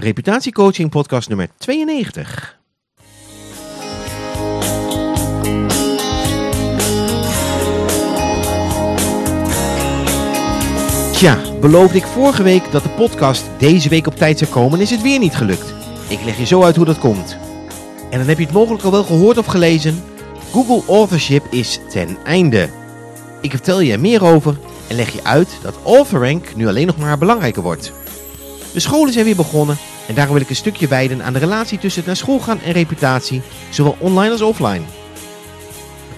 Reputatiecoaching podcast nummer 92. Tja, beloofde ik vorige week dat de podcast deze week op tijd zou komen, is het weer niet gelukt. Ik leg je zo uit hoe dat komt. En dan heb je het mogelijk al wel gehoord of gelezen. Google Authorship is ten einde. Ik vertel je er meer over en leg je uit dat AuthorRank nu alleen nog maar belangrijker wordt. De scholen zijn weer begonnen en daarom wil ik een stukje wijden aan de relatie tussen het naar school gaan en reputatie, zowel online als offline.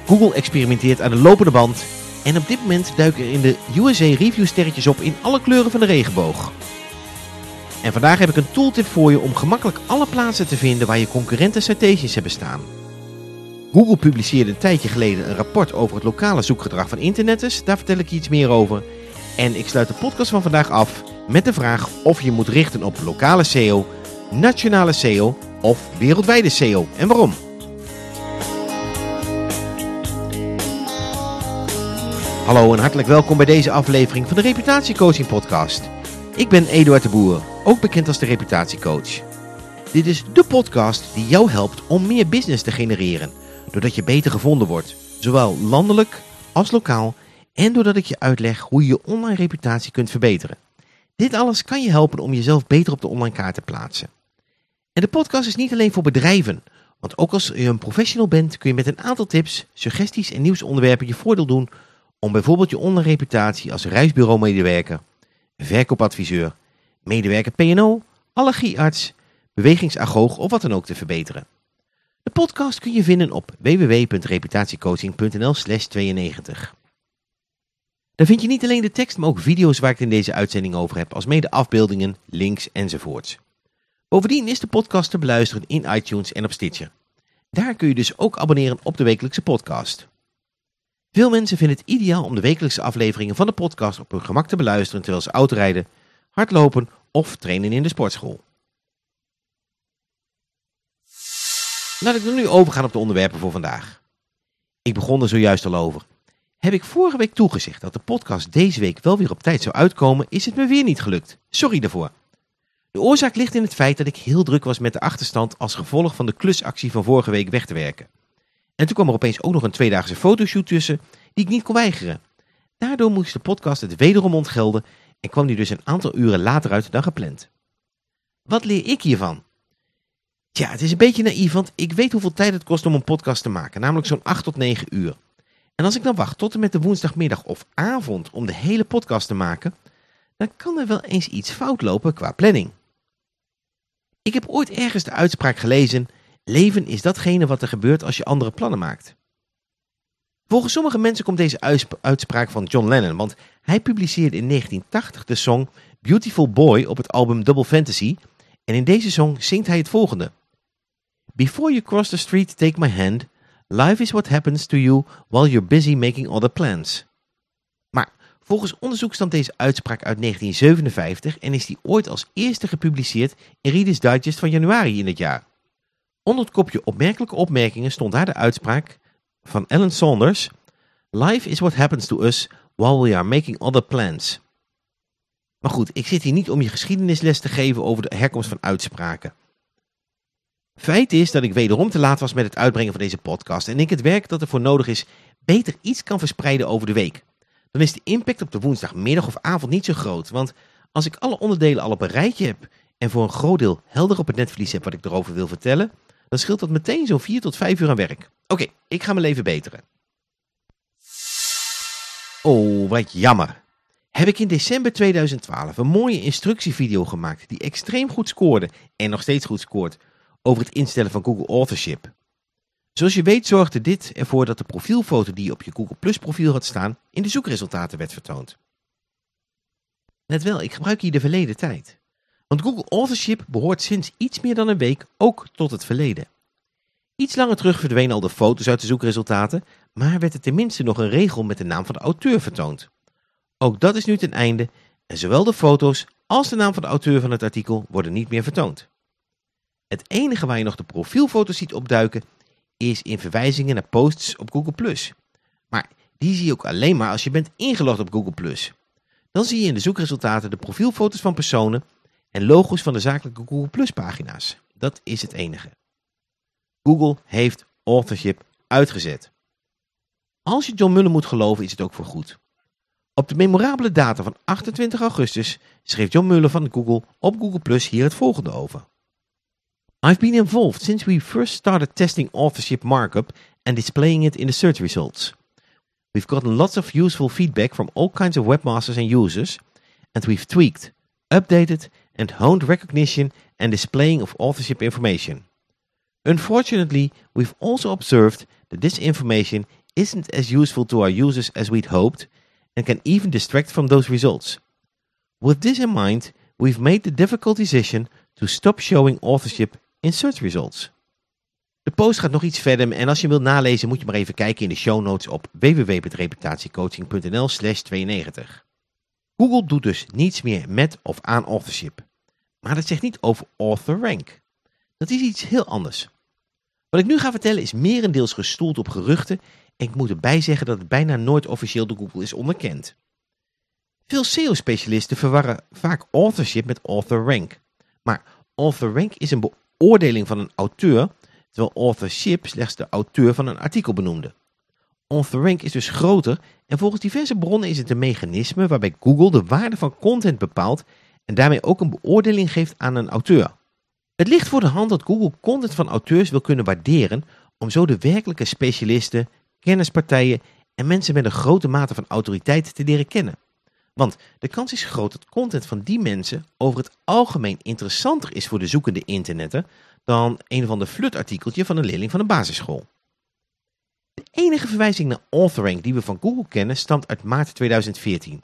Google experimenteert aan de lopende band en op dit moment duiken er in de USA review sterretjes op in alle kleuren van de regenboog. En vandaag heb ik een tooltip voor je om gemakkelijk alle plaatsen te vinden waar je concurrenten citations hebben staan. Google publiceerde een tijdje geleden een rapport over het lokale zoekgedrag van internetters. Daar vertel ik je iets meer over. En ik sluit de podcast van vandaag af met de vraag of je moet richten op lokale SEO, nationale SEO of wereldwijde SEO en waarom. Hallo en hartelijk welkom bij deze aflevering van de Reputatiecoaching podcast. Ik ben Eduard de Boer, ook bekend als de Reputatiecoach. Dit is de podcast die jou helpt om meer business te genereren, doordat je beter gevonden wordt, zowel landelijk als lokaal en doordat ik je uitleg hoe je je online reputatie kunt verbeteren. Dit alles kan je helpen om jezelf beter op de online kaart te plaatsen. En de podcast is niet alleen voor bedrijven, want ook als je een professional bent kun je met een aantal tips, suggesties en nieuwsonderwerpen je voordeel doen om bijvoorbeeld je online reputatie als reisbureau-medewerker, verkoopadviseur, medewerker P&O, allergiearts, bewegingsagoog of wat dan ook te verbeteren. De podcast kun je vinden op www.reputatiecoaching.nl slash 92. Daar vind je niet alleen de tekst, maar ook video's waar ik het in deze uitzending over heb, als mede afbeeldingen, links enzovoorts. Bovendien is de podcast te beluisteren in iTunes en op Stitcher. Daar kun je dus ook abonneren op de wekelijkse podcast. Veel mensen vinden het ideaal om de wekelijkse afleveringen van de podcast op hun gemak te beluisteren terwijl ze autorijden, hardlopen of trainen in de sportschool. Laat ik dan nu overgaan op de onderwerpen voor vandaag. Ik begon er zojuist al over. Heb ik vorige week toegezegd dat de podcast deze week wel weer op tijd zou uitkomen, is het me weer niet gelukt. Sorry daarvoor. De oorzaak ligt in het feit dat ik heel druk was met de achterstand als gevolg van de klusactie van vorige week weg te werken. En toen kwam er opeens ook nog een tweedaagse fotoshoot tussen die ik niet kon weigeren. Daardoor moest de podcast het wederom ontgelden en kwam die dus een aantal uren later uit dan gepland. Wat leer ik hiervan? Tja, het is een beetje naïef, want ik weet hoeveel tijd het kost om een podcast te maken, namelijk zo'n 8 tot 9 uur. En als ik dan wacht tot en met de woensdagmiddag of avond om de hele podcast te maken, dan kan er wel eens iets fout lopen qua planning. Ik heb ooit ergens de uitspraak gelezen, leven is datgene wat er gebeurt als je andere plannen maakt. Volgens sommige mensen komt deze uitspraak van John Lennon, want hij publiceerde in 1980 de song Beautiful Boy op het album Double Fantasy en in deze song zingt hij het volgende. Before you cross the street, take my hand. Life is what happens to you while you're busy making other plans. Maar volgens onderzoek stamt deze uitspraak uit 1957 en is die ooit als eerste gepubliceerd in Reader's Digest van januari in het jaar. Onder het kopje opmerkelijke opmerkingen stond daar de uitspraak van Alan Saunders. Life is what happens to us while we are making other plans. Maar goed, ik zit hier niet om je geschiedenisles te geven over de herkomst van uitspraken. Feit is dat ik wederom te laat was met het uitbrengen van deze podcast en ik het werk dat ervoor nodig is beter iets kan verspreiden over de week. Dan is de impact op de woensdagmiddag of avond niet zo groot, want als ik alle onderdelen al op een rijtje heb en voor een groot deel helder op het netvlies heb wat ik erover wil vertellen, dan scheelt dat meteen zo'n 4 tot 5 uur aan werk. Oké, ik ga mijn leven beteren. Oh, wat jammer. Heb ik in december 2012 een mooie instructievideo gemaakt die extreem goed scoorde en nog steeds goed scoort over het instellen van Google Authorship. Zoals je weet zorgde dit ervoor dat de profielfoto die je op je Google Plus profiel had staan in de zoekresultaten werd vertoond. Let wel, ik gebruik hier de verleden tijd. Want Google Authorship behoort sinds iets meer dan een week ook tot het verleden. Iets langer terug verdwenen al de foto's uit de zoekresultaten, maar werd er tenminste nog een regel met de naam van de auteur vertoond. Ook dat is nu ten einde en zowel de foto's als de naam van de auteur van het artikel worden niet meer vertoond. Het enige waar je nog de profielfoto's ziet opduiken is in verwijzingen naar posts op Google+. Maar die zie je ook alleen maar als je bent ingelogd op Google+. Dan zie je in de zoekresultaten de profielfoto's van personen en logo's van de zakelijke Google pagina's. Dat is het enige. Google heeft authorship uitgezet. Als je John Muller moet geloven is het ook voor goed. Op de memorabele data van 28 augustus schreef John Muller van Google op Google Plus hier het volgende over. I've been involved since we first started testing authorship markup and displaying it in the search results. We've gotten lots of useful feedback from all kinds of webmasters and users, and we've tweaked, updated, and honed recognition and displaying of authorship information. Unfortunately, we've also observed that this information isn't as useful to our users as we'd hoped and can even distract from those results. With this in mind, we've made the difficult decision to stop showing authorship in search results. De post gaat nog iets verder en als je wilt nalezen moet je maar even kijken in de show notes op www.reputatiecoaching.nl slash 92. Google doet dus niets meer met of aan authorship. Maar dat zegt niet over author rank. Dat is iets heel anders. Wat ik nu ga vertellen is merendeels gestoeld op geruchten en ik moet erbij zeggen dat het bijna nooit officieel door Google is onderkend. Veel SEO-specialisten verwarren vaak authorship met author rank. Maar author rank is een beoordeling van een auteur, terwijl authorship slechts de auteur van een artikel benoemde. Author rank is dus groter en volgens diverse bronnen is het een mechanisme waarbij Google de waarde van content bepaalt en daarmee ook een beoordeling geeft aan een auteur. Het ligt voor de hand dat Google content van auteurs wil kunnen waarderen om zo de werkelijke specialisten, kennispartijen en mensen met een grote mate van autoriteit te leren kennen. Want de kans is groot dat content van die mensen over het algemeen interessanter is voor de zoekende internetter dan een of ander flutartikeltje van een leerling van een basisschool. De enige verwijzing naar authoring die we van Google kennen stamt uit maart 2014.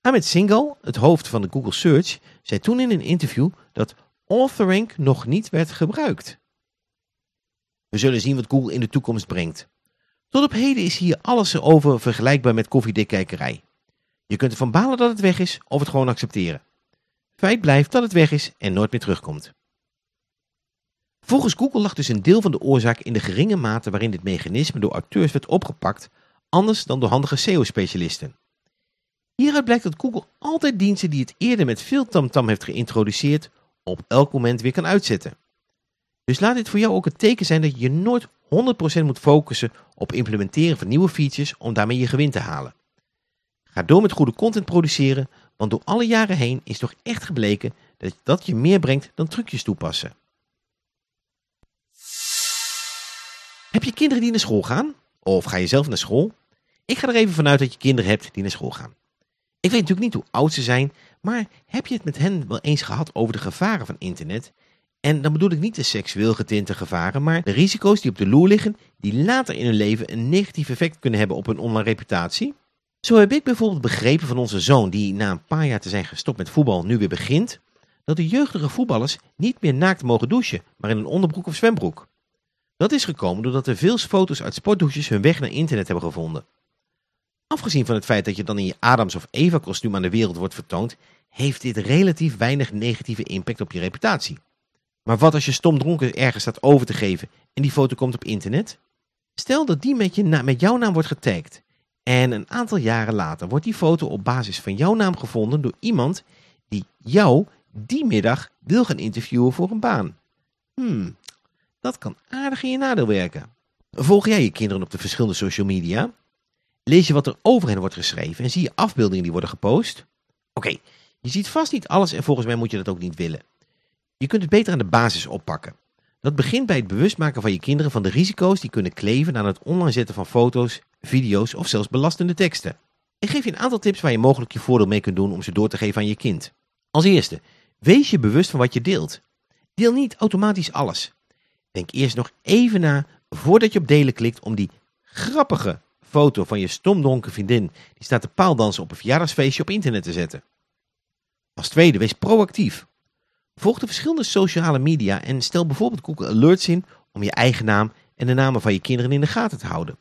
Ahmed Singhal, het hoofd van de Google Search, zei toen in een interview dat authoring nog niet werd gebruikt. We zullen zien wat Google in de toekomst brengt. Tot op heden is hier alles over vergelijkbaar met koffiedikkijkerij. Je kunt ervan balen dat het weg is of het gewoon accepteren. Feit blijft dat het weg is en nooit meer terugkomt. Volgens Google lag dus een deel van de oorzaak in de geringe mate waarin dit mechanisme door auteurs werd opgepakt, anders dan door handige SEO-specialisten. Hieruit blijkt dat Google altijd diensten die het eerder met veel tamtam heeft geïntroduceerd, op elk moment weer kan uitzetten. Dus laat dit voor jou ook het teken zijn dat je nooit 100% moet focussen op implementeren van nieuwe features om daarmee je gewin te halen. Ga door met goede content produceren, want door alle jaren heen is toch echt gebleken dat dat je meer brengt dan trucjes toepassen. Heb je kinderen die naar school gaan? Of ga je zelf naar school? Ik ga er even vanuit dat je kinderen hebt die naar school gaan. Ik weet natuurlijk niet hoe oud ze zijn, maar heb je het met hen wel eens gehad over de gevaren van internet? En dan bedoel ik niet de seksueel getinte gevaren, maar de risico's die op de loer liggen, die later in hun leven een negatief effect kunnen hebben op hun online reputatie. Zo heb ik bijvoorbeeld begrepen van onze zoon, die na een paar jaar te zijn gestopt met voetbal nu weer begint, dat de jeugdige voetballers niet meer naakt mogen douchen, maar in een onderbroek of zwembroek. Dat is gekomen doordat er veel foto's uit sportdouches hun weg naar internet hebben gevonden. Afgezien van het feit dat je dan in je Adams of Eva kostuum aan de wereld wordt vertoond, heeft dit relatief weinig negatieve impact op je reputatie. Maar wat als je stom dronken ergens staat over te geven en die foto komt op internet? Stel dat die met, je met jouw naam wordt getagd en een aantal jaren later wordt die foto op basis van jouw naam gevonden door iemand die jou die middag wil gaan interviewen voor een baan. Hmm, dat kan aardig in je nadeel werken. Volg jij je kinderen op de verschillende social media? Lees je wat er over hen wordt geschreven en zie je afbeeldingen die worden gepost? Oké, je ziet vast niet alles en volgens mij moet je dat ook niet willen. Je kunt het beter aan de basis oppakken. Dat begint bij het bewust maken van je kinderen van de risico's die kunnen kleven aan het online zetten van foto's, video's of zelfs belastende teksten. Ik geef je een aantal tips waar je mogelijk je voordeel mee kunt doen om ze door te geven aan je kind. Als eerste, wees je bewust van wat je deelt. Deel niet automatisch alles. Denk eerst nog even na voordat je op delen klikt om die grappige foto van je stomdronken vriendin die staat te paaldansen op een verjaardagsfeestje op internet te zetten. Als tweede, wees proactief. Volg de verschillende sociale media en stel bijvoorbeeld Google Alerts in om je eigen naam en de namen van je kinderen in de gaten te houden.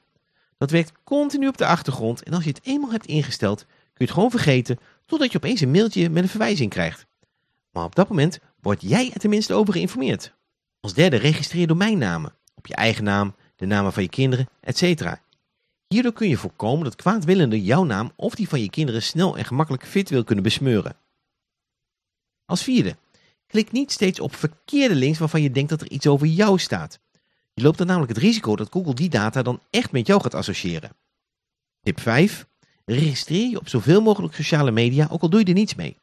Dat werkt continu op de achtergrond en als je het eenmaal hebt ingesteld, kun je het gewoon vergeten totdat je opeens een mailtje met een verwijzing krijgt. Maar op dat moment word jij er tenminste over geïnformeerd. Als derde, registreer domeinnamen op je eigen naam, de namen van je kinderen, etc. Hierdoor kun je voorkomen dat kwaadwillenden jouw naam of die van je kinderen snel en gemakkelijk fit wil kunnen besmeuren. Als vierde, Klik niet steeds op verkeerde links waarvan je denkt dat er iets over jou staat. Je loopt dan namelijk het risico dat Google die data dan echt met jou gaat associëren. Tip 5. Registreer je op zoveel mogelijk sociale media, ook al doe je er niets mee.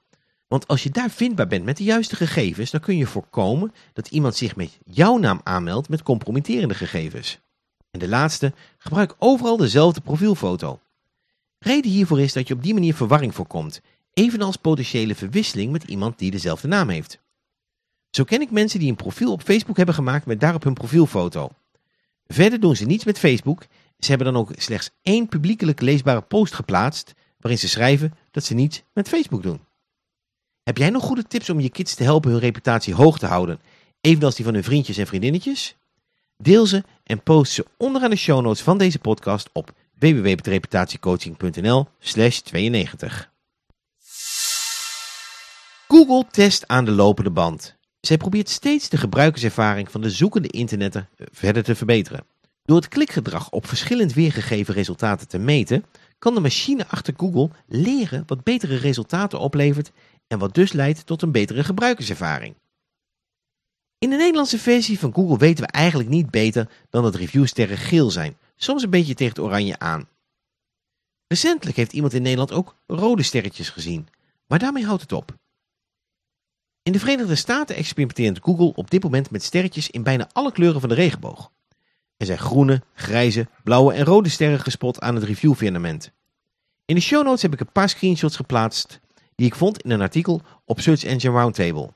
Want als je daar vindbaar bent met de juiste gegevens, dan kun je voorkomen dat iemand zich met jouw naam aanmeldt met compromitterende gegevens. En de laatste, gebruik overal dezelfde profielfoto. Reden hiervoor is dat je op die manier verwarring voorkomt, evenals potentiële verwisseling met iemand die dezelfde naam heeft. Zo ken ik mensen die een profiel op Facebook hebben gemaakt met daarop hun profielfoto. Verder doen ze niets met Facebook. Ze hebben dan ook slechts één publiekelijk leesbare post geplaatst waarin ze schrijven dat ze niets met Facebook doen. Heb jij nog goede tips om je kids te helpen hun reputatie hoog te houden, evenals die van hun vriendjes en vriendinnetjes? Deel ze en post ze onderaan de show notes van deze podcast op www.reputatiecoaching.nl slash 92. Google test aan de lopende band. Zij probeert steeds de gebruikerservaring van de zoekende internetter verder te verbeteren. Door het klikgedrag op verschillend weergegeven resultaten te meten, kan de machine achter Google leren wat betere resultaten oplevert en wat dus leidt tot een betere gebruikerservaring. In de Nederlandse versie van Google weten we eigenlijk niet beter dan dat reviewsterren geel zijn, soms een beetje tegen het oranje aan. Recentelijk heeft iemand in Nederland ook rode sterretjes gezien, maar daarmee houdt het op. In de Verenigde Staten experimenteert Google op dit moment met sterretjes in bijna alle kleuren van de regenboog. Er zijn groene, grijze, blauwe en rode sterren gespot aan het reviewfirmament. In de show notes heb ik een paar screenshots geplaatst die ik vond in een artikel op Search Engine Roundtable.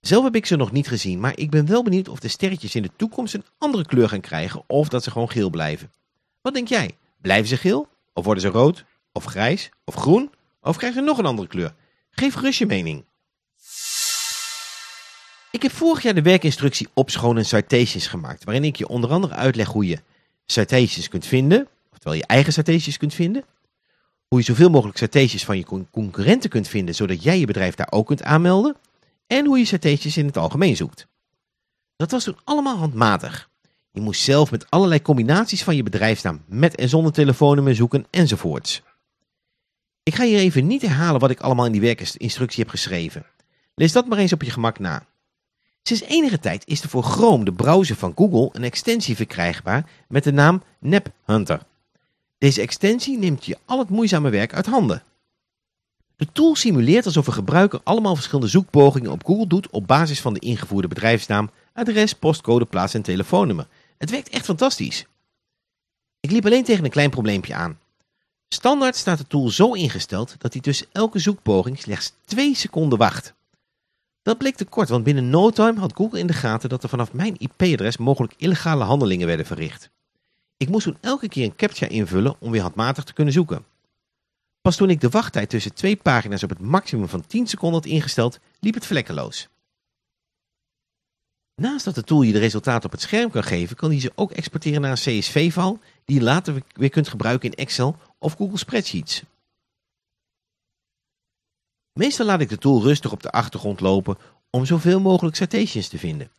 Zelf heb ik ze nog niet gezien, maar ik ben wel benieuwd of de sterretjes in de toekomst een andere kleur gaan krijgen of dat ze gewoon geel blijven. Wat denk jij? Blijven ze geel? Of worden ze rood? Of grijs? Of groen? Of krijgen ze nog een andere kleur? Geef gerust je mening. Ik heb vorig jaar de werkinstructie Opschonen Citations gemaakt, waarin ik je onder andere uitleg hoe je citations kunt vinden, oftewel je eigen citations kunt vinden, hoe je zoveel mogelijk citations van je concurrenten kunt vinden, zodat jij je bedrijf daar ook kunt aanmelden, en hoe je citations in het algemeen zoekt. Dat was toen allemaal handmatig. Je moest zelf met allerlei combinaties van je bedrijfsnaam met en zonder telefoonnummer zoeken enzovoorts. Ik ga hier even niet herhalen wat ik allemaal in die werkinstructie heb geschreven. Lees dat maar eens op je gemak na. Sinds enige tijd is er voor Chrome, de browser van Google, een extensie verkrijgbaar met de naam NapHunter. Deze extensie neemt je al het moeizame werk uit handen. De tool simuleert alsof een gebruiker allemaal verschillende zoekpogingen op Google doet op basis van de ingevoerde bedrijfsnaam, adres, postcode, plaats en telefoonnummer. Het werkt echt fantastisch. Ik liep alleen tegen een klein probleempje aan. Standaard staat de tool zo ingesteld dat hij tussen elke zoekpoging slechts 2 seconden wacht. Dat bleek te kort, want binnen no time had Google in de gaten dat er vanaf mijn IP-adres mogelijk illegale handelingen werden verricht. Ik moest toen elke keer een captcha invullen om weer handmatig te kunnen zoeken. Pas toen ik de wachttijd tussen twee pagina's op het maximum van 10 seconden had ingesteld, liep het vlekkeloos. Naast dat de tool je de resultaten op het scherm kan geven, kan die ze ook exporteren naar een CSV-file die je later weer kunt gebruiken in Excel of Google Spreadsheets. Meestal laat ik de tool rustig op de achtergrond lopen om zoveel mogelijk citations te vinden.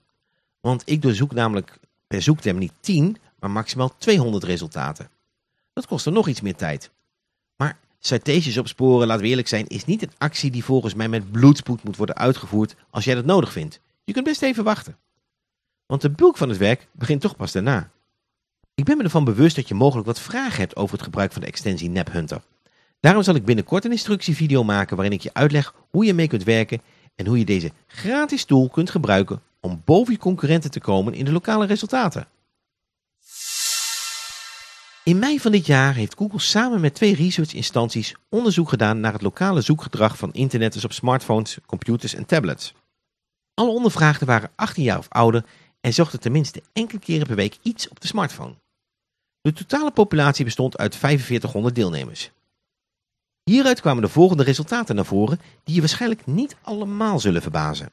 Want ik doorzoek namelijk per zoekterm niet 10, maar maximaal 200 resultaten. Dat kost er nog iets meer tijd. Maar citations opsporen, laten we eerlijk zijn, is niet een actie die volgens mij met bloedspoed moet worden uitgevoerd als jij dat nodig vindt. Je kunt best even wachten. Want de bulk van het werk begint toch pas daarna. Ik ben me ervan bewust dat je mogelijk wat vragen hebt over het gebruik van de extensie NapHunter. Daarom zal ik binnenkort een instructievideo maken waarin ik je uitleg hoe je mee kunt werken en hoe je deze gratis tool kunt gebruiken om boven je concurrenten te komen in de lokale resultaten. In mei van dit jaar heeft Google samen met twee researchinstanties onderzoek gedaan naar het lokale zoekgedrag van internetters op smartphones, computers en tablets. Alle ondervraagden waren 18 jaar of ouder en zochten tenminste enkele keren per week iets op de smartphone. De totale populatie bestond uit 4500 deelnemers. Hieruit kwamen de volgende resultaten naar voren die je waarschijnlijk niet allemaal zullen verbazen.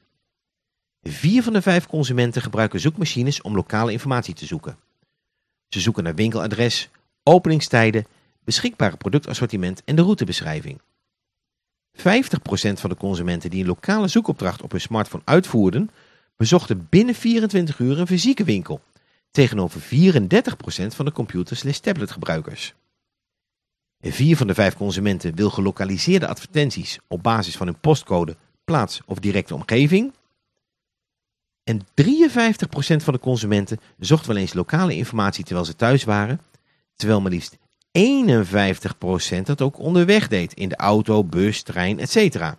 Vier van de vijf consumenten gebruiken zoekmachines om lokale informatie te zoeken. Ze zoeken naar winkeladres, openingstijden, beschikbare productassortiment en de routebeschrijving. 50% van de consumenten die een lokale zoekopdracht op hun smartphone uitvoerden, bezochten binnen 24 uur een fysieke winkel, tegenover 34% van de computer-tabletgebruikers. Vier van de vijf consumenten wil gelokaliseerde advertenties op basis van hun postcode, plaats of directe omgeving. En 53% van de consumenten zocht wel eens lokale informatie terwijl ze thuis waren, terwijl maar liefst 51% dat ook onderweg deed in de auto, bus, trein, etc.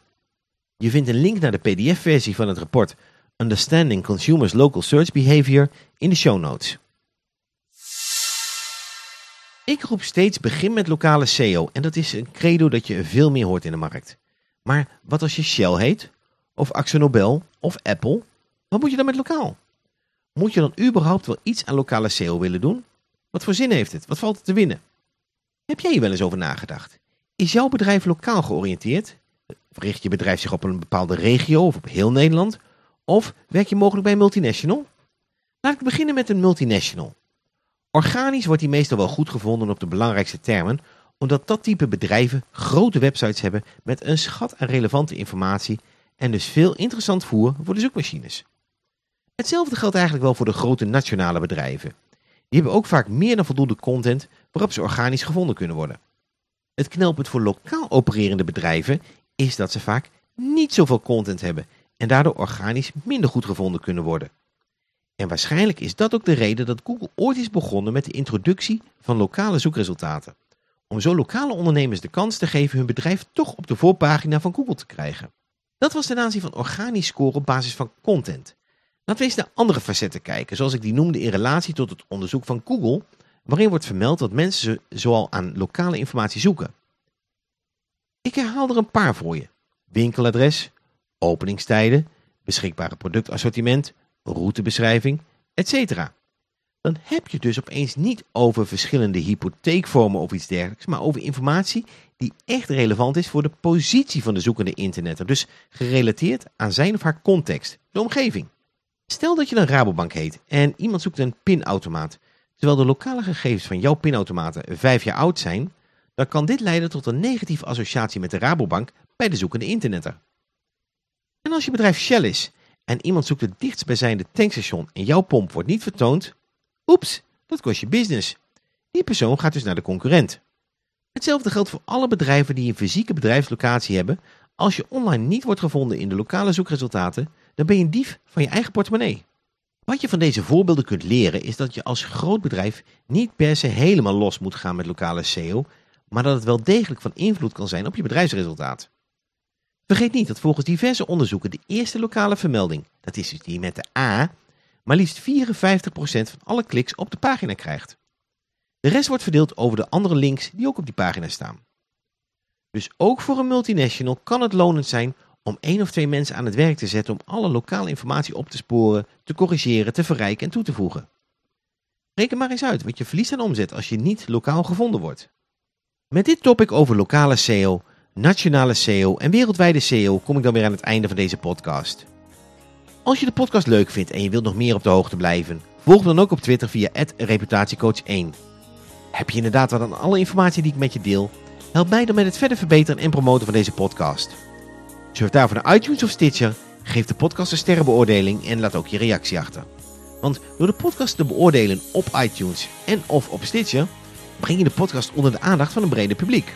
Je vindt een link naar de pdf-versie van het rapport Understanding Consumers Local Search Behavior in de show notes. Ik roep steeds begin met lokale SEO en dat is een credo dat je veel meer hoort in de markt. Maar wat als je Shell heet, of AxoNobel, of Apple, wat moet je dan met lokaal? Moet je dan überhaupt wel iets aan lokale SEO willen doen? Wat voor zin heeft het? Wat valt er te winnen? Heb jij hier wel eens over nagedacht? Is jouw bedrijf lokaal georiënteerd? Richt je bedrijf zich op een bepaalde regio of op heel Nederland? Of werk je mogelijk bij een multinational? Laat ik beginnen met een multinational. Organisch wordt die meestal wel goed gevonden op de belangrijkste termen, omdat dat type bedrijven grote websites hebben met een schat aan relevante informatie en dus veel interessant voer voor de zoekmachines. Hetzelfde geldt eigenlijk wel voor de grote nationale bedrijven. Die hebben ook vaak meer dan voldoende content waarop ze organisch gevonden kunnen worden. Het knelpunt voor lokaal opererende bedrijven is dat ze vaak niet zoveel content hebben en daardoor organisch minder goed gevonden kunnen worden. En waarschijnlijk is dat ook de reden dat Google ooit is begonnen met de introductie van lokale zoekresultaten. Om zo lokale ondernemers de kans te geven hun bedrijf toch op de voorpagina van Google te krijgen. Dat was ten aanzien van organisch scoren op basis van content. Laten we eens naar andere facetten kijken, zoals ik die noemde in relatie tot het onderzoek van Google, waarin wordt vermeld dat mensen zoal aan lokale informatie zoeken. Ik herhaal er een paar voor je. Winkeladres, openingstijden, beschikbare productassortiment, routebeschrijving, etc. Dan heb je dus opeens niet over verschillende hypotheekvormen of iets dergelijks, maar over informatie die echt relevant is voor de positie van de zoekende internetter. Dus gerelateerd aan zijn of haar context, de omgeving. Stel dat je een Rabobank heet en iemand zoekt een pinautomaat. Terwijl de lokale gegevens van jouw pinautomaten vijf jaar oud zijn, dan kan dit leiden tot een negatieve associatie met de Rabobank bij de zoekende internetter. En als je bedrijf Shell is en iemand zoekt het dichtstbijzijnde tankstation en jouw pomp wordt niet vertoond, oeps, dat kost je business. Die persoon gaat dus naar de concurrent. Hetzelfde geldt voor alle bedrijven die een fysieke bedrijfslocatie hebben. Als je online niet wordt gevonden in de lokale zoekresultaten, dan ben je een dief van je eigen portemonnee. Wat je van deze voorbeelden kunt leren is dat je als groot bedrijf niet per se helemaal los moet gaan met lokale SEO, maar dat het wel degelijk van invloed kan zijn op je bedrijfsresultaat. Vergeet niet dat volgens diverse onderzoeken de eerste lokale vermelding, dat is dus die met de A, maar liefst 54% van alle kliks op de pagina krijgt. De rest wordt verdeeld over de andere links die ook op die pagina staan. Dus ook voor een multinational kan het lonend zijn om één of twee mensen aan het werk te zetten om alle lokale informatie op te sporen, te corrigeren, te verrijken en toe te voegen. Reken maar eens uit wat je verliest aan omzet als je niet lokaal gevonden wordt. Met dit topic over lokale SEO, nationale SEO en wereldwijde SEO kom ik dan weer aan het einde van deze podcast. Als je de podcast leuk vindt en je wilt nog meer op de hoogte blijven, volg me dan ook op Twitter via reputatiecoach1. Heb je inderdaad wat aan alle informatie die ik met je deel? Help mij dan met het verder verbeteren en promoten van deze podcast. Surf daarvoor naar iTunes of Stitcher, geef de podcast een sterrenbeoordeling en laat ook je reactie achter. Want door de podcast te beoordelen op iTunes en of op Stitcher, breng je de podcast onder de aandacht van een breder publiek.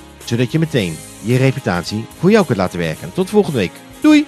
zodat je meteen je reputatie voor jou kunt laten werken. Tot volgende week. Doei!